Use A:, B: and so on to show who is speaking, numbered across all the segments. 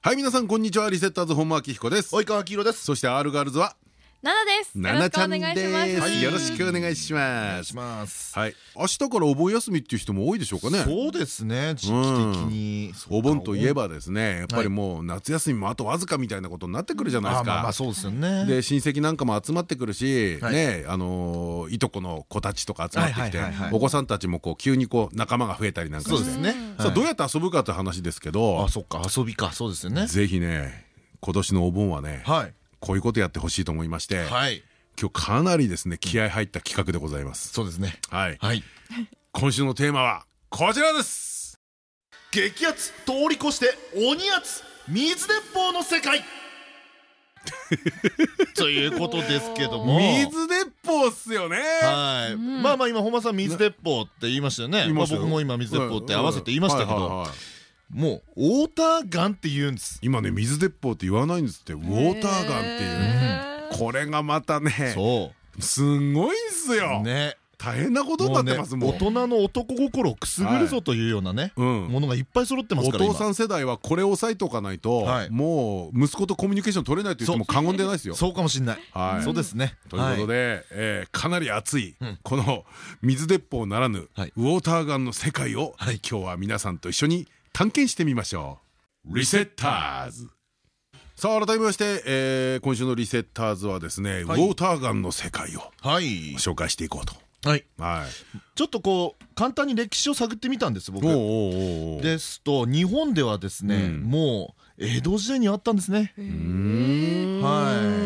A: はい皆さんこんにちは。リセッターズ本間明彦です。
B: 及川黄色です。
A: そして R ガールズは
C: ナナです。
A: ナナちゃんで
C: よろしくお願いします。
A: す。よろしくお願いします。
B: します
A: はい。明日からお盆休みっていう人も多いでしょうかね。
B: そうですね。時期的に。
A: お盆といえばですね。やっぱりもう夏休みもあとわずかみたいなことになってくるじゃないですか。
B: あまあまあそうですよね。
A: で親戚なんかも集まってくるし、
B: はい。
A: ねあのーいとこの子たちとか集まってきてお子さんたちもこう急にこう仲間が増えたりなんかして。
B: そうですね。
A: さあどう
B: や
A: やって遊ぶかって話ですけど
B: あそっか。遊びか。そうですよね。
A: ぜひね今年のお盆はね
B: はい
A: こういうことやってほしいと思いまして
B: はい。
A: 今日かなりですね気合入った企画でございます。
B: そうですね。
A: はい。
B: はい。
A: 今週のテーマはこちらです！
B: 激アツ通り越して鬼圧水鉄砲の世界。ということですけども。
A: 水鉄砲っすよね。
B: はい、
C: うん。
B: まあまあ今本間さん水鉄砲って言いましたよね。僕も今水鉄砲って合わせて言いましたけどもうウォーターガンって言うんです。
A: 今ね水鉄砲って言わないんですって。ウォーターガンっていう。これがまたね
B: そ
A: すんごいんすよ。
B: うね。
A: 大変なことになってますもん
B: 大人の男心をくすぐるぞというようなね
A: うん。
B: ものがいっぱい揃ってます
A: お
B: から。今
A: 父さん世代はこれを押さえておかないと
B: はい。
A: もう息子とコミュニケーション取れないと言っても過言でないですよ。
B: そうかもしれない。
A: はい。
B: そうですね。
A: ということで、えーかなり熱い、
B: うん。
A: この水鉄砲ならぬ、
B: はい。
A: ウォーターガンの世界を、
B: はい。
A: 今日は皆さんと一緒に探検してみましょう。リセッターズ。さあ改めまして、えー今週のリセッターズはですね、
B: はい。
A: ウォーターガンの世界を
B: はい。
A: 紹介していこうと。
B: はい。
A: はい。
B: ちょっとこう簡単に歴史を探ってみたんです僕。ですと日本ではですね
A: うん。
B: もう江戸時代にあったんですね。
A: うー。ん
B: はい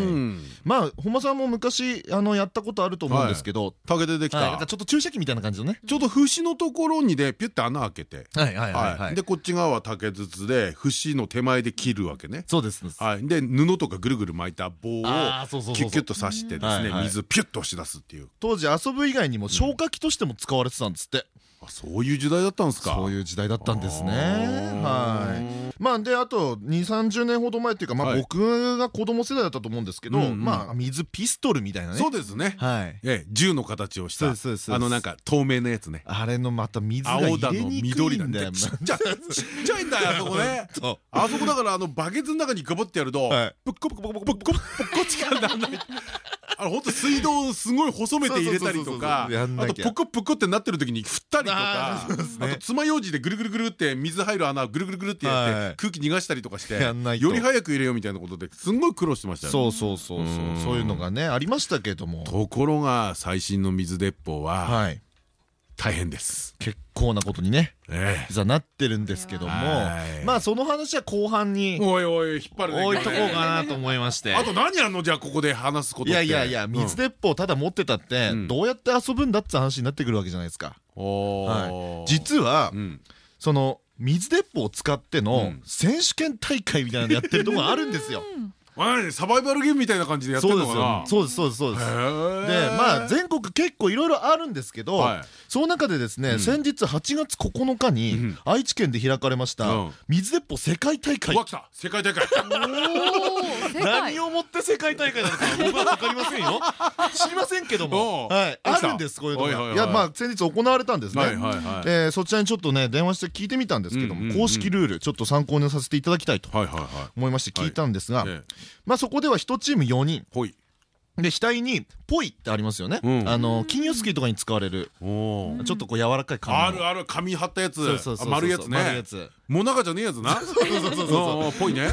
B: まあ本間さんも昔あのやったことあると思うんですけど
A: 竹でできた、
B: はい。なんかちょっと注射器みたいな感じのね。
A: ちょうど節のところにねピュッて穴開けて。
B: はいはいはい
A: は、
B: はい。い
A: でこっち側は竹筒で節の手前で切るわけね。
B: そうです。
A: はい、で布とかぐるぐる巻いた棒をキュッキュッと刺してですね水ピュッと押し出すっていう。
B: 当時遊ぶ以外にも消火器としても使われてたんですって。
A: あそういう時代だったんですか。
B: そういう時代だったんですね。はいまあであと2 3 0年ほど前っていうかまあ
A: はい。
B: 僕が子供世代だったと思うんですけどまあ水ピストルみたいなね。
A: そうですね。
B: はい。
A: ええ銃の形をしたあのなんか透明なやつね。
B: あれのまた水が入
A: 青だの
B: れにくいんだよ
A: のちっちゃいちっちゃいんだよあそこね。あそこだからあのバケツの中にガボってやると
B: はい。
A: プッコプコプコプコプコプコこっちからなんないあの本当水道をすごい細めて入れたりとかあと
B: きゃ。
A: プクプクってなってる時に振ったりとか
B: あ
A: と爪楊枝でぐるぐるぐるって水入る穴をぐるぐるぐるってや
B: はい。
A: って空気逃がしたりとかしてより早く入れようみたいなことですんごい苦労してましたよね。
B: そうそうそうそう。
A: うん。
B: そういうのがねありましたけども。
A: ところが最新の水鉄砲は
B: はい
A: 大変です。
B: 結構なことにね
A: ええ。
B: 実はなってるんですけども
A: はい。
B: まあその話は後半に
A: おいおい引っ張るね
B: 置いとこうかなと思いまして。
A: あと何やんのじゃあここで話すことって。
B: いやいやいや水鉄砲ただ持ってたって
A: うん。
B: どうやって遊ぶんだって話になってくるわけじゃないですか。実は
A: うん。
B: その水鉄砲を使って
A: う
B: の
A: ん。
B: 選手権大会みたいなのやってるとこがあるんですよ
A: サバイバルゲームみたいな感じでやってるのかな。
B: よ。そうですそうですそうです。でまあ全国結構いろいろあるんですけど、
A: はい。
B: その中でですね、
A: うん。
B: 先日8月9日に
A: うん。
B: 愛知県で開かれました、
A: うん。
B: 水鉄砲世界大会。
A: うわ来た。世界大会
B: 何をもって世界大会なのか僕は分かりませんよ。知りませんけども、あるんですこういうのが。
A: はい
B: やまあ先日行われたんですね、そちらにちょっとね電話して聞いてみたんですけども、公式ルールちょっと参考にさせていただきたいと
A: はいはいは
B: 思いまして聞いたんですが、まあそこでは1チーム4人で額に「ポイ」ってありますよね、
A: うん。
B: あの金魚すきとかに使われる。ちょっとこう柔らかい紙の。
A: あるある紙貼ったやつ。丸いやつ
B: 丸いや
A: ね
B: つ。
A: もなかじゃねえやつな。そうそうそうそうぽいね。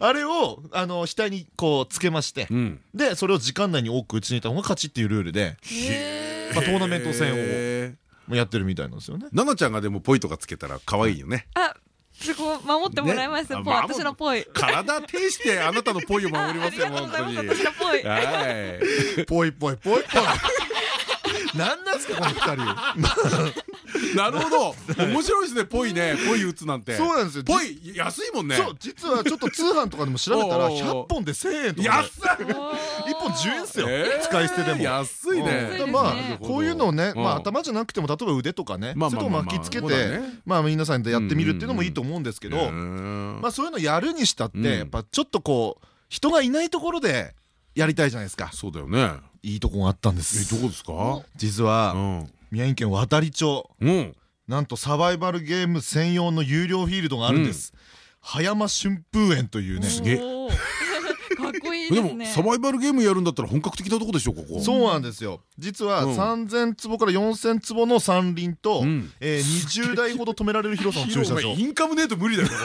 B: あれをあの額にこうつけまして、
A: うん。
B: でそれを時間内に多く打ち抜いた方が勝ちっていうルールで、
C: へ
B: まあ、トーナメント戦を
A: へ
B: やってるみたいなんですよね。
A: ー奈々ちゃんがでもポイとかつけたら可愛いよね。
C: ーあそこ守ってもらいます。
A: ね。
C: 私のポイ
A: 体呈してあなたのポイを守りますよ
C: あ あり
A: 本当に
C: がとうございます。私のポイ
A: は い。
B: ぽいぽいぽいぽい。なんなんすかこの二人
A: なるほど。面白いですねぽいね。ぽい打つなんて。
B: そうなんですよ。
A: ぽい安いもんね。
B: そう実はちょっと通販とかでも調べたら
A: おうおうおう
B: 100本で1000円とか
A: 安い
B: 1 本10円ですよ。
A: えー。
B: 使い捨てでも。
A: 安いね。
B: うん。まあこういうのをね頭じゃなくても例えば腕とかねそういう
A: まあまあ。まあ
B: とこ巻きつけて
A: ね。
B: まあ皆さんでやってみるっていうのもいいと思うんですけど
A: ま
B: まあそういうのやるにしたっ
A: うん。
B: てやっぱちょっとこう人がいないところでやりたいじゃないですか。
A: そうだよね。
B: いいとこがあったんで
A: え
B: す
A: どこですか？
B: 実
A: う
B: は
A: ん
B: 宮城県渡里町。
A: うん。
B: なんとサバイバルゲーム専用の有料フィールドがあるんです。葉山春風園というね。
A: すげえ
C: いい
A: で
C: ですね。
A: もサバイバルゲームやるんだったら本格的なとこでしょここ。
B: そうなんですよ。実は
A: うん。
B: 3000坪から4000坪の山林と、
A: うん。
B: えー20台ほど止められる広さの駐車場。
A: インカムねえと無理だよ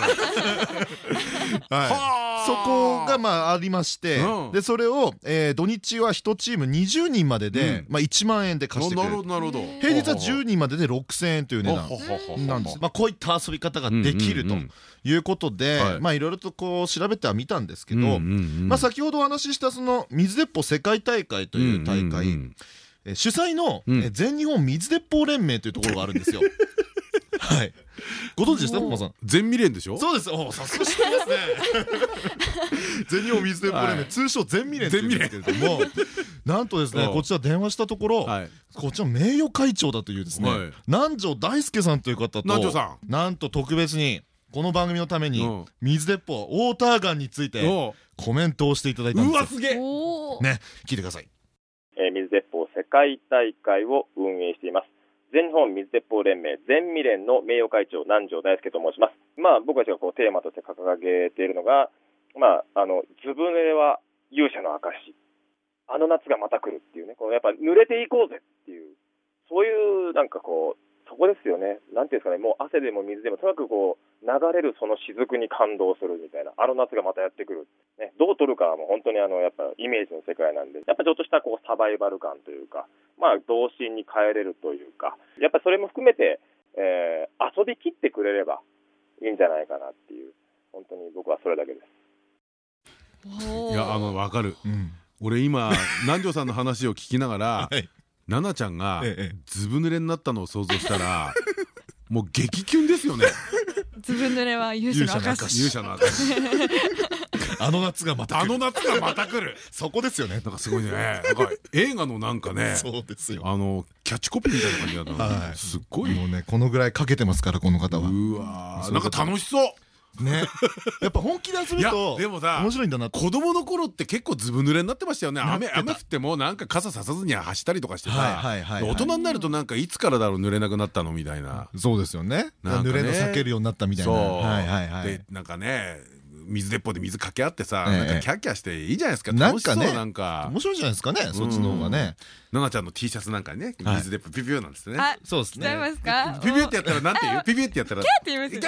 B: そこがまあありまして、
A: うん。
B: でそれを、えー土日は1チーム20人までで、
A: うん。
B: まあ、1万円で貸してく
A: な
B: れる。
A: るほどなるほど。
B: 平日は10人までで6000円という値段。なんです、まあ、こういった遊び方ができるということで
A: はい。
B: まあいろいろとこう調べてはみたんですけど、
A: ま
B: まあ、先ほどお話ししたその水鉄砲世界大会という大会、えー主催の、全日本水鉄砲連盟というところがあるんですよ。はい。ご存知でした、
C: おー
B: コマさん？
A: 全未練でしょ？
B: そうです。おさすが知ってますね。全日本水鉄砲連盟、
A: はい。
B: 通称全未連って言うんですけれども、なんとですね、
A: うん。
B: こちら電話したところ、
A: はい。
B: こちら名誉会長だというですね、
A: はい。
B: 南條大輔さんという方と、
A: 南條さ
B: なんと特別に、この番組のために
A: うん、
B: 水鉄砲、ウォーターガンについて
A: お
B: コメントをしていただいたんですよ。
A: うわすげえ。
B: ね、聞いてください。
D: えー水鉄砲世界大会を運営しています。全日本水鉄砲連盟全未連の名誉会長南條大輔と申します。まあ僕たちがこうテーマとして掲げているのがまああのずぶ濡れは勇者の証。あの夏がまた来るっていうね。このやっぱ濡れていこうぜっていうそういうなんかこうそこですよね。なんていうんですかね。もう汗でも水でもとにかくこう流れるその雫に感動するみたいな。あの夏がまたやってくる。ね、どう取るかはもう本当にあのやっぱイメージの世界なんで。やっぱちょっとしたこうサバイバル感というかまあ童心に帰れるというか。やっぱそれも含めて、えー遊びきってくれればいいんじゃないかなっていう。本当に僕はそれだけです。
A: いやあのわかる。
B: うん。
A: 俺今南條さんの話を聞きながら
B: はい。
A: 奈々ちゃんが
B: ええ
A: ずぶ濡れになったのを想像したら もう激キュンですよね。
C: ずぶ濡れは勇者の証
A: 勇者の証
B: あの夏がまた
A: あの。夏がまた来る。
B: そこですよね。
A: なんかすごいね。なんか映画のなんかね
B: そうですよ。
A: あのキャッチコピーみたいな感じだったすっごい。
B: もうね、このぐらいかけてますから、この方は。
A: うわー。なんか楽しそう
B: ね。やっぱ本気で遊ぶと、
A: でもさ
B: 面白いんだなと。
A: 子供の頃って結構ずぶ濡れになってましたよね雨雨降ってもなんか傘ささずに走ったりとかしてさ
B: はいはいはいはい
A: 大人になるとなんかいつからだろう濡れなくなったのみたいな
B: そうですよね。
A: なんかね
B: 濡れの避けるようになったみたいな。
A: そう
B: はいはいはい
A: で。なんかね水鉄砲で水かけ合ってさ
B: ええ。
A: なんかキャッキャしていいじゃないですか。
B: なん
A: 楽しそう
B: かね
A: なんか。
B: 面白いじゃないですかね、そっちの方がね。
A: 奈々ちゃんの T シャツなんかにね
B: はい。
A: 水鉄砲ピュピュなんですね。
C: あ
B: そうです
C: 違いますか？
A: ピュピュってやったらなんて言う？ピュピュってやったら。
C: って言いますか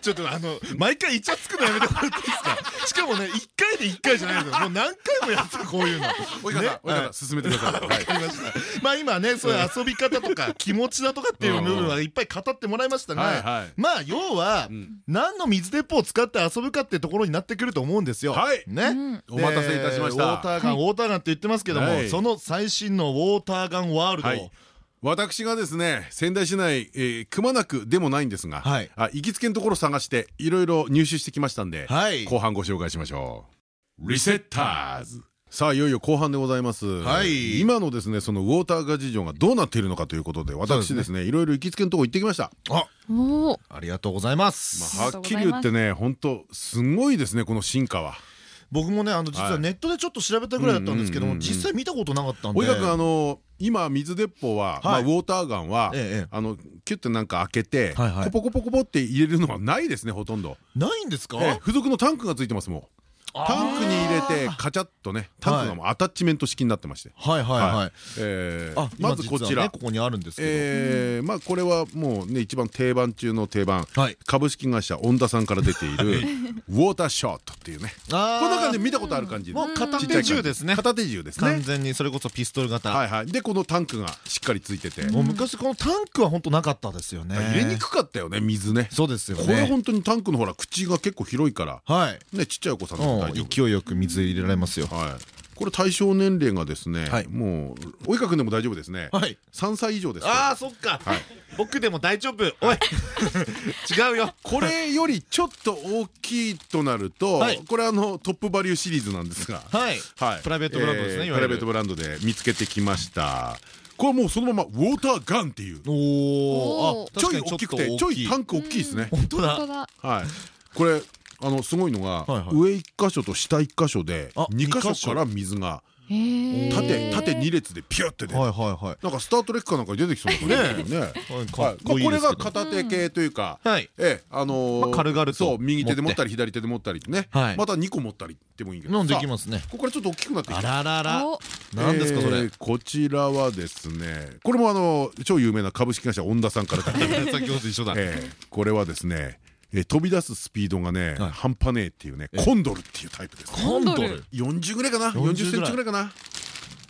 B: ちょっとあの、毎回イチャつくのやめてもらっていいですか？しかもね、一回で一回じゃないですよ。もう何回もやってる、こういうの。
A: おいかさん進めてください。はい。
B: わかりました。まあ今ね、そういう遊び方とか気持ちだとかっていう部分はいっぱい語ってもらいましたが
A: い、
B: まあ要は
A: ん、
B: 何の水鉄砲を使って遊ぶかってところになってくると思うんですよ。
A: はい。
B: ね。
C: うん。
A: お待たせいたしました。
B: でウォーターガン、ウォーターガンって言ってますけども、
A: はい。
B: その最新のウォーターガンワールド。
A: はい。私がですね仙台市内、えー、くまなくでもないんですが、
B: はい。
A: あ行きつけのところ探していろいろ入手してきましたんで、
B: はい。
A: 後半ご紹介しましょう。リセッターズさあいよいよ後半でございます、
B: はい。
A: 今のですねそのウォーターガ事情がどうなっているのかということで私ですねいろいろ行きつけのところ行ってきました、
B: あ、ありがとうございます。
A: まあ、はっきり言ってね本当すごいですねこの進化は。
B: 僕もねあの実
A: は
B: はい。ネットでちょっと調べたぐらいだったんですけども実際見たことなかったんで。
A: おいかくあの今水鉄砲は、まあ、
B: はい
A: ウォーターガンは、あのキュッてなんか開けて、コポコポコポって入れるのはないですねほとんど、
B: ないんですか？
A: ええ付属のタンクがついてますもんタンクに入れてカチャッとねタンクがもうアタッチメント式になってまして、
B: はいはいはい。
A: えまずこちら。
B: ここにあるんですけ
A: えーまあこれどまあこれはもうね一番定番中の定番。株式会社恩田さんから出ているウォーターショットっていうね。
B: あ
A: こんな感じで見たことある感じ。
B: もう片手銃ですね。
A: 片手銃です
B: 完
A: ね
B: 全にそれこそピストル型。
A: はいはい。でこのタンクがしっかりついてて。
B: もう昔このタンクは本当なかったですよね。
A: 入れにくかったよね水ね。
B: そうですよ
A: これ
B: ね
A: 本当にタンクのほら口が結構広いから。
B: はい。
A: ねちっちゃいお子さんで
B: 勢いよく水入れられますよ。
A: はい。これ対象年齢がですね
B: はい。
A: もう及川君でも大丈夫ですね。
B: はい。
A: 3歳以上です。
B: ああそっか。
A: はい。
B: 僕でも大丈夫。おい。違うよ。
A: これよりちょっと大きいとなると、
B: はい。
A: これあのトップバリューシリーズなんですが、
B: はい。
A: はい、
B: プライベートブランドですね
A: プライベートブランドで見つけてきました。これもうそのままウォーターガンっていう。
B: おお
A: ちょい。大きくてちょいタンク大きいですね、
B: 本当だ
C: 本当だ。
A: はい。これあのすごいのが、
B: はいはい。
A: 上一箇所と下一箇所で
B: あ
A: 二箇
B: 二箇所
A: 所から水が縦縦二列でピュって出る、
B: はいはいはい。
A: なんかスタートレックかなんかに出てきそうな感じ。ですよね。
B: はいかっ
A: はい、まあこれが片手系というか、
B: はい。
A: ええあのー
B: まあ軽々と
A: そう右手で持った
B: 持
A: り左手で持ったりね、
B: はい。
A: また2個持ったりでもいいけど。
B: で
A: さ
B: きますね。
A: ここからちょっと大きくなってき
B: あ
A: た
B: ららら。
C: お
B: 何ですかそれ。
A: えーこちらはですねこれもあの超有名な株式会社恩田さんから出てる
B: 先ほどと一緒だ。
A: えーこれはですねえー飛び出すスピードがね
B: はい。
A: 半端ねえっていうねコンドルっていうタイプです
B: コンドル
A: ？40ぐらいかな
B: ？40
A: 40センチぐらいかな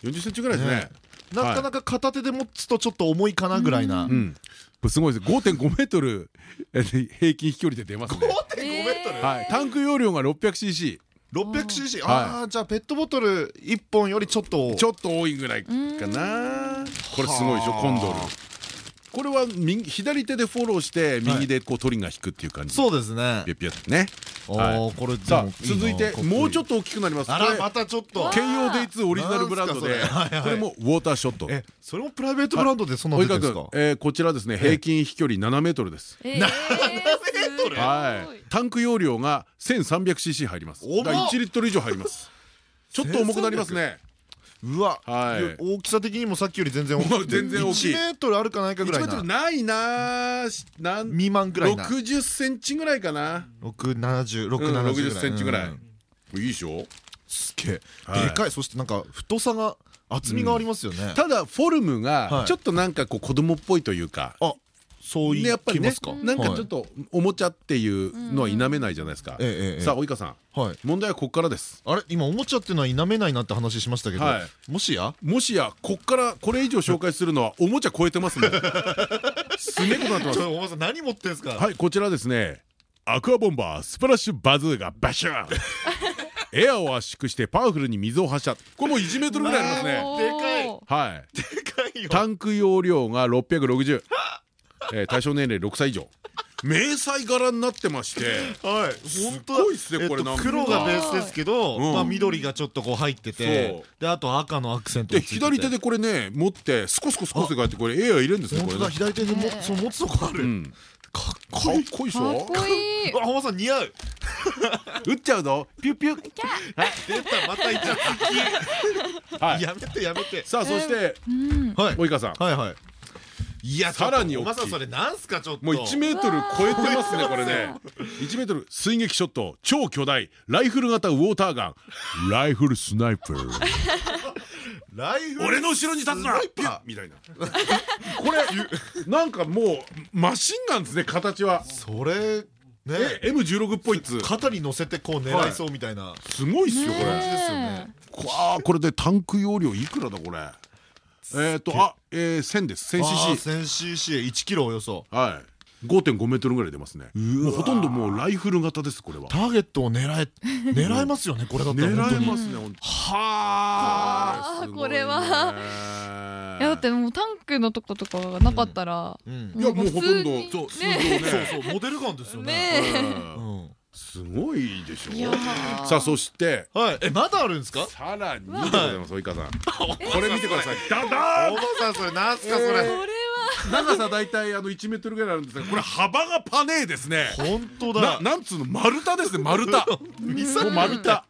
A: ？40センチぐらいですね。
B: ねなかなか片手で持つとちょっと重いかなぐらいな。
A: すごいです。5.5メートルえー平均飛距離で出ますね。
B: 5.5メートル？
A: はい。タンク容量が 600cc
B: 600cc
A: はい。
B: ああじゃあペットボトル1本よりちょっと
A: ちょっと多いぐらいかな。これすごいでしょ？コンドルこれは右左手でフォローして右でこうトリガー引くっていう感じ。
B: そうですね。
A: ピュッピュッね
B: これ
A: さあ続いてもうちょっと大きくなります
B: あらまたちょっと
A: 兼用デイツーオリジナルブランドでこれもウォーターショット
B: えそれもプライベートブランドでそんな出てるんですか
A: えーこちらですね平均飛距離7メートルです
C: えー
B: メートル
A: はいタンク容量が 1300cc 入ります
B: 重っ
A: だから1リットル以上入りますちょっと重くなりますね
B: うわ
A: はい。
B: 大きさ的にもさっきより全然大きい。
A: 全然大きい。
B: 1メートルあるかないか
A: 1
B: ぐらいな。
A: メートルないななん
B: 未満ぐらいな。
A: 60センチぐらいかな。
B: 670
A: うん
B: 670
A: 60センチぐらい。
B: うん。
A: いいでしょ？
B: すげえ。
A: はい。
B: でかい。そしてなんか太さが厚みがありますよね。
A: ただフォルム
B: はい。
A: がちょっとなんかこう子供っぽいというか。
B: あそう言い
A: ねやっぱりね
B: ますか。
A: なんかちょっとおもちゃっていうのは否めないじゃないですか。さあ及川さん。
B: はい。
A: 問題はここからです。
B: あれ？今おもちゃっていうのは否めないなって話しましたけど。
A: は
B: もしや？
A: もしやこっからこれ以上紹介するのはおもちゃ超えてますねすげえことになってます。
B: ちょお前さん何持ってんすか？
A: はいこちらですね。アクアボンバースプラッシュバズーカバシューン。エアを圧縮してパワフルに水を発射。これもう1メートルぐらいありますね。
B: でかい。
A: はい。
B: でかいよ。
A: タンク容量が660、えー対象年齢6歳以上。迷彩柄になってまして。
B: はい。
A: す
B: 本当だ。
A: ごいっすねこれなんか。
B: 黒がベースですけど
A: うん。
B: まあ緑がちょっとこう入って
A: そ
B: て
A: う。
B: であと赤のアクセント
A: で
B: がついてて。
A: 左手でこれね持ってスコスコスコスコやってこれエア入れるんですね
B: 本当だ
A: これね
B: 左手でもその持つとこある。
A: うん。
B: かっ
A: か
B: こいい。
A: っこいいでし
C: かっ
A: ょ
C: こいい。
B: あ浜さん似合う。
A: 打っちゃうぞ。ピュッピュッ。
B: 出たまたイチャつき。
A: はい。
B: やめてやめて。
A: さあそして及川さん。
B: はいはいいや
A: さらに大きい。
B: まさんそれなんすかちょっと。
A: もう1メートル超えてますねこれね。1メートル水撃ショット超巨大ライフル型ウォーターガン。ライフルスナイパー
B: ライフ
A: 俺の後ろに立つな。みたいな。これなんかもうマシンガンですね形は。
B: それね。
A: え M16 っぽいっつ。
B: 肩に乗せてこう狙いそうみたいな。
A: すごいっすよこれ。これでタンク容量いくらだこれえっとあえー1000です。
B: あー
A: 1000cc
B: 1000cc1 キロおよそ。
A: はい。5.5メートルぐらい出ますね。もうほとんどもうライフル型ですこれは。
B: ターゲットを狙え 狙えますよねこれだったら
A: 狙
B: 本当に。
A: えますね
B: は
C: あこれはいやだってもうタンクのとことかがなかったら
B: うん。
A: いやもうほとんどそう通
C: ね。
A: 常ね。
B: そうそうモデルガンですよね。
C: ね
A: すごいでしょ？さあそして
B: はい。えまだあるんですか？
A: さらにでございます及川さん。これ見てください。ダダーン！
B: おばさんそれなんすかそれ？
C: これは。
A: 長さ大体あの1メートルぐらいあるんですがこれ幅がパネーですね。
B: 本当
A: な
B: だ。
A: なんつうの？丸太ですね丸太。もう丸太。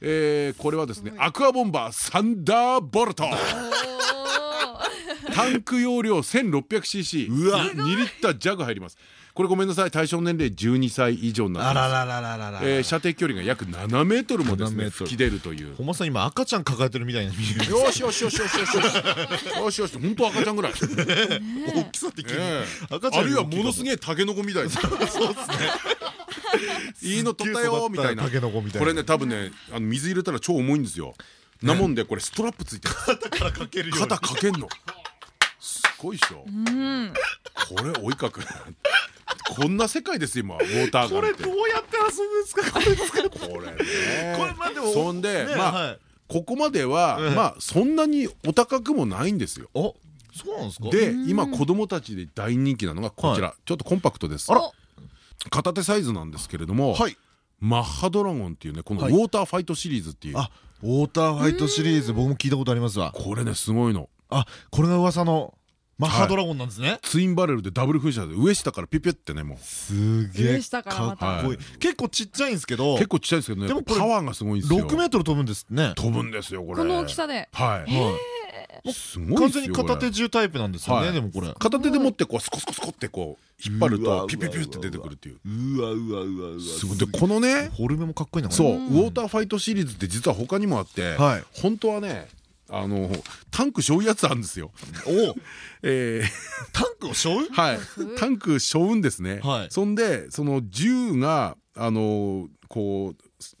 A: えこれはですねアクアボンバーサンダーボルト。タンク容量 1600cc
B: うわ。
A: 2リッター弱入りますこれごめんなさい。対象年齢12歳以上になってます。射程距離が約7メートルもですね吹き出るという。
B: 本間さん今赤ちゃん抱えてるみたいな
A: よしよしよしよしよしよしよし本当赤ちゃんぐらい。
B: 大きさ的に赤ちゃん
A: あるいはものすげえタケノコみたいで
B: そうですね
A: いいの取ったよみたいな。これね多分ねあの水入れたら超重いんですよ。なもんでこれストラップついてる。
B: 肩からかける
A: 肩かけんの。すごいっしょ。これ追いかくこんな世界ですよ今ウォーターガン
B: これどうやって遊ぶんですか？これ使って
A: これね。
B: これまあでも
A: そんで
B: ね
A: まあ
B: はい。
A: ここまでは
B: ええ。
A: まあそんなにお高くもないんですよ。
B: おそうなんですか？
A: で今子供たちで大人気なのがこちら。ちょっとコンパクトです。
C: あら。
A: 片手サイズなんですけれども
B: はい。
A: マッハドラゴンっていうねこのウ
B: はい。
A: ォーターファイトシリーズっていう。
B: あウォーターファイトシリーズ僕も聞いたことありますわ。
A: これねすごいの。
B: あこれが噂のマッハドラゴンなんですね。
A: ツインバレルでダブル噴射で上下からピュピュってねもう。
B: すげえ。
C: 上下からまた。
B: かっこいい。結構ちっちゃいんですけど。
A: 結構ちっちゃいですけどね。
B: でも
A: パワーがすごいんですよ。
B: 6メートル飛ぶんですね。
A: 飛ぶんですよこれ。
C: この大きさで。
A: はい。
B: は
A: すごい
B: 完
A: ですよ
B: 全に片手銃タイプなんですよ
A: はい。
B: ねでもこれ。
A: 片手で持ってこうスコスコスコってこう引っ張るとピュピュピュって出てくるっていう。
B: うわうわうわうわ。
A: すごい。でこのね
B: フォルムもかっこいいな
A: そうウォーターファイトシリーズって実は他にもあって
B: はい。
A: 本当はねあのタンク背負うやつあるんですよ。
B: お
A: えー。
B: タンクを背負う？
A: はい。タンク背負うんですね。
B: はい。
A: そんでその銃があのこう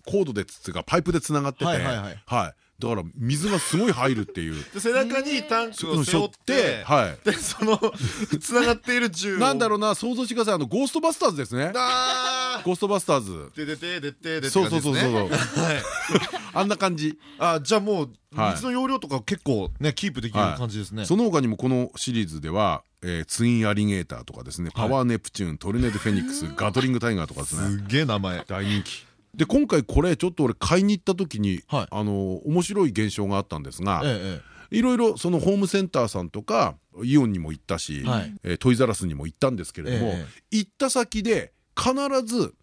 A: コードでつうかパイプでつながってて。
B: は
A: はいい
B: はい。はい
A: だから水がすごい入るっていう。
B: で背中にタンクを背負っ
A: て
B: て
A: はい。
B: でその つながっている銃を。
A: なんだろうな想像してください。あのゴーストバスターズですね。
B: あ
A: ゴーストバスターズ。
B: ーでででででで
A: そうそうそうそう
B: はい
A: あんな感じ
B: あじゃあもう
A: はい
B: 水の容量とか結構ねキープできる感じですね
A: その他にもこのシリーズでは、えーツインアリゲーターとかですね、パワーネプチューントルネードフェニックスガトリングタイガーとかですね
B: すげえ名前
A: 大人気で今回これちょっと俺買いに行った時に、
B: はい。
A: あの面白い現象があったんですが、
B: ええ
A: いろいろそのホームセンターさんとかイオンにも行ったし、
B: はい。
A: えートイザラスにも行ったんですけれども、
B: え
A: 行った先で必ず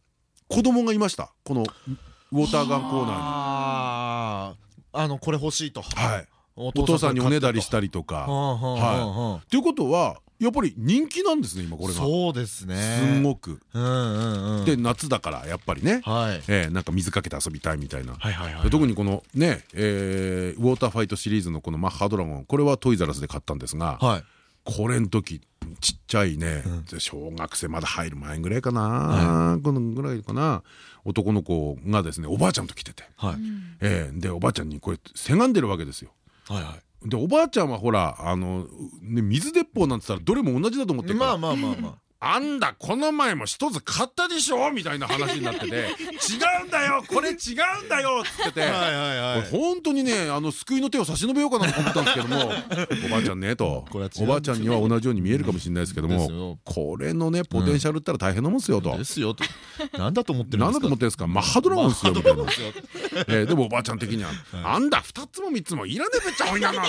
A: 子供がいました。このウォーターガンコーナ
B: あああのこれ欲しいと。
A: ーに。はい、
B: お
A: お父さんにおねだりした
B: り
A: りとか。
B: は
A: と。い。うことはやっぱり人気なんですね今これが。
B: そうですね。
A: すごく。
B: うんうんうん。
A: で夏だからやっぱりね、
B: はい。
A: えーなんか水かけて遊びたいみたいな。
B: はいはいは
A: で特にこのね、えーウォーターファイトシリーズのこのマッハドラゴンこれはトイザラスで買ったんですが、
B: はい。
A: これの時ちっちゃいね、小学生まだ入る前ぐらいかな、このぐらいかな。男の子がですねおばあちゃんと来てて、
B: はい。
A: えーでおばあちゃんにこうやってせがんでるわけですよ。
B: はいは
A: でおばあちゃんはほらあの、ね、水鉄砲なんて言ったらどれも同じだと思って
B: い
A: るから。
B: まあまあまあまあ
A: あんだこの前も一つ買ったでしょ？みたいな話になってて 違うんだよこれ違うんだよっつってて。本当にねあの救いの手を差し伸べようかなと思ったんですけども おばあちゃんねと。おばあちゃんには同じように見えるかもしれないですけどもこれのねポテンシャルったら大変なもんですよと。
B: ですよと。なんだと思ってるんですか？
A: 何だと思ってるんですか？マッハドラゴンですよみたいな。えーでもおばあちゃん的には「あんだ2つも3つもいらねえべっちゃおいなの」な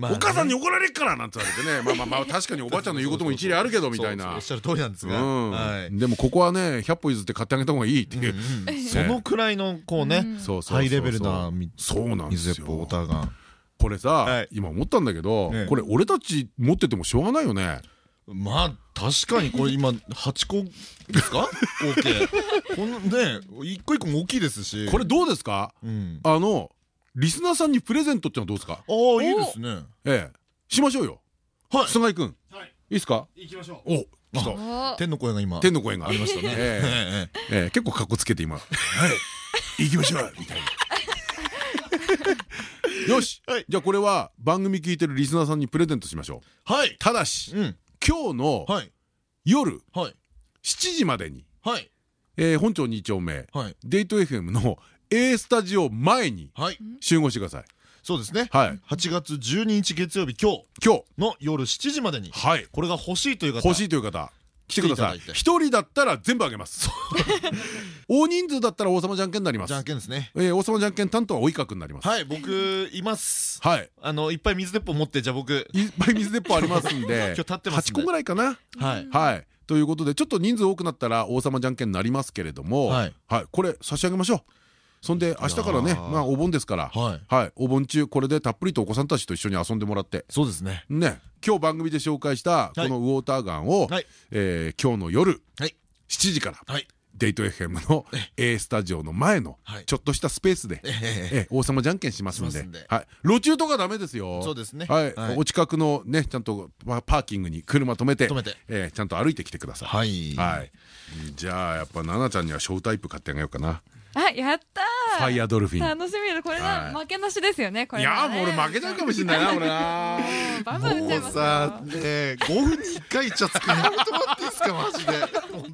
A: お母さんに怒られっからなんて言われてね。まあまあまあ確かにおばあちゃんの言うことも一理あるけどみたいな。
B: おっしゃる通りなんですが。
A: うん。
B: はい。
A: でもここはね100歩譲って買ってあげた方がいいっていう。
B: うんうんそのくらいのこうねハイレベルなみ
A: そうなんですよ。
B: 水鉄砲ウォーターガン
A: これさ、
B: はい。
A: 今思ったんだけど、
B: ええ。
A: これ俺たち持っててもしょうがないよね。
B: まあ確かにこれ今8個ですか ?OK このね一個一個も大きいですし。
A: これどうですか？
B: うん。
A: あのリスナーさんにプレゼントってのはどうですか？
B: ああいいですね。
A: ええ。しましょうよ。
B: はい。
A: 菅井君。
E: はい。
A: いいですか？
E: 行きましょ
A: お来た。
C: あ
B: 天の声が今。
A: 天の声が。
B: ありましたね。
A: え
B: え。え
A: え。え結構かっこつけて今。はい。行きましょう。みたいな。よし。
B: はい。
A: じゃあこれは番組聞いてるリスナーさんにプレゼントしましょう。
B: はい。
A: ただし
B: うん。
A: 今日の
B: はい。
A: 夜
B: はい。
A: 7時までに
B: はい。
A: えー本町2丁目
B: はい。
A: デート FM の A スタジオ前に
B: はい。
A: 集合してください。
B: そうですね。
A: はい。
B: 8月12日月曜日今日。
A: 今日。
B: の夜7時までに。
A: はい。
B: これが欲しいという方。
A: 欲しいという方来てください。一人だったら全部あげます。大人数だったら王様じゃんけんになります。
B: じゃんけんですね。
A: えー王様じゃんけん担当は及川君になります。
B: はい僕います。
A: はい。
B: あのいっぱい水鉄砲持ってじゃあ僕。
A: いっぱい水鉄砲ありますんで。
B: 今日立ってますんで。
A: 8個ぐらいかな。
B: はい。
A: はい。ということでちょっと人数多くなったら王様じゃんけんになりますけれども。
B: は
A: はいい。これ差し上げましょうそんで明日からねまあお盆ですから。
B: はい。
A: はい。お盆中これでたっぷりとお子さんたちと一緒に遊んでもらって。
B: そうですね。
A: ね。今日番組で紹介したこのウォーターガンを
B: はい。
A: えー今日の夜
B: はい。
A: 7時から
B: はい。
A: デート FM の A スタジオの前の
B: はい。
A: ちょっとしたスペースで
B: ええ
A: え王様じゃんけんしますんで。路中とかダメですよ。
B: そうですね。
A: お近くのねちゃんとパパーキングに車止めて
B: 止めて。
A: えーちゃんと歩いてきてください。
B: はい。
A: はい。じゃあやっぱ奈々ちゃんにはショータイプ買ってあげようかな
C: あやった
A: ファイアドルフィン。
C: 楽しみです。これ
A: は
C: な負けなしですよねこれ
A: いやもう俺負けちゃうかもしれないな俺。な
C: もうバ
B: もうさ
C: よ
B: ね5分に1回イチャつくのやめてもらっていいですかマジで。本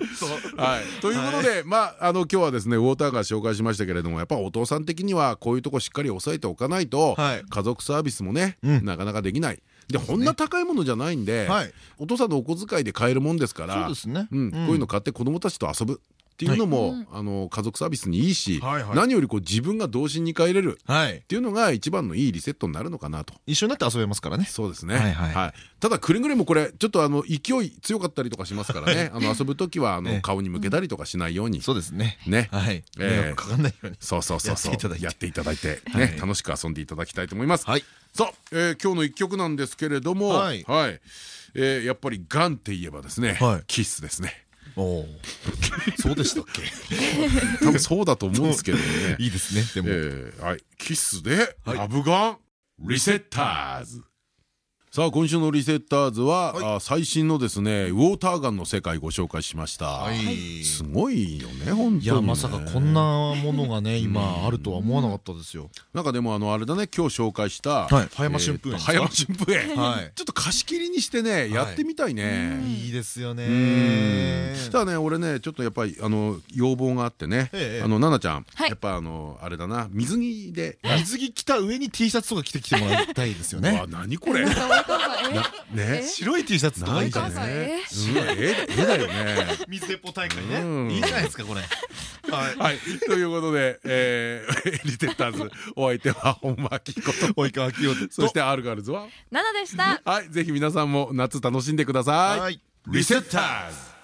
B: 当。
A: はい、ということで、まああの今日はですねウォーターが紹介しましたけれどもやっぱお父さん的にはこういうとこしっかり押さえておかないと、
B: はい。
A: 家族サービスもね、
B: うん。
A: なかなかできない。でこんな高いものじゃないんで、
B: はい
A: お父さんのお小遣いで買えるもんですから
B: そうですね。
A: うん。こういうの買って子供たちと遊ぶっていうのも、あの家族サービスにいいし、
B: はいはい。
A: 何よりこう自分が童心に帰れる。
B: はい。
A: っていうのが一番のいいリセットになるのかなと。
B: 一緒になって遊べますからね。
A: そうですね。
B: はいはい。
A: ただくれぐれもこれちょっとあの勢い強かったりとかしますからね。あの遊ぶ時はあの
B: ええ。
A: 顔に向けたりとかしないように。
B: そうですね。
A: ね。
B: はい。
A: ええ。
B: 迷惑かかんないように。
A: そうそうそうそう。
B: やっていただいて。
A: ね。楽しく遊んでいただきたいと思います。
B: はい。
A: さあ、えー今日の一曲なんですけれども、は
B: はい。い、
A: えーやっぱりガンって言えばですね、
B: はい。
A: キスですね。
B: おおそうでしたっけ？
A: 多分そうだと思うんですけどね。
B: いいですねでも。
A: えーはい、キスでラブガンリセッターズ。さあ今週のリセッターズは、
B: はい。
A: あ最新のですねウォーターガンの世界ご紹介しました。
B: はい。
A: すごいよね本当にね。
B: いやまさかこんなものがね今あるとは思わなかったですよ。
A: なんかでもあのあれだね今日紹介した、
B: はい。葉山春風園
A: 葉山春風園、
B: はい。
A: ちょっと貸し切りにしてねやってみたいね。
B: いいですよ
A: うん。
B: ね
A: ただね俺ねちょっとやっぱりあの要望があってね、
B: ええ
A: あの奈々ちゃん、
C: はい。
A: やっぱあのあれだな水着で、
B: 水着着た上に T シャツとか着てきてもらいたいですよね。
A: 何これ ね
C: え？
B: 白い T シャツとかいいか
A: なんかね。
B: らね
C: え？
A: だよね。
B: 水鉄砲大会
A: うん。
B: ねいいじゃないですかこれ。はい。
A: はい、ということで、えー、リテッターズお相手は本間明子と。
B: 及川清。人
A: そしてアルガールズは？
C: ナナでした。
A: はい。ぜひ皆さんも夏楽しんでください。
B: はい。
A: リセッターズ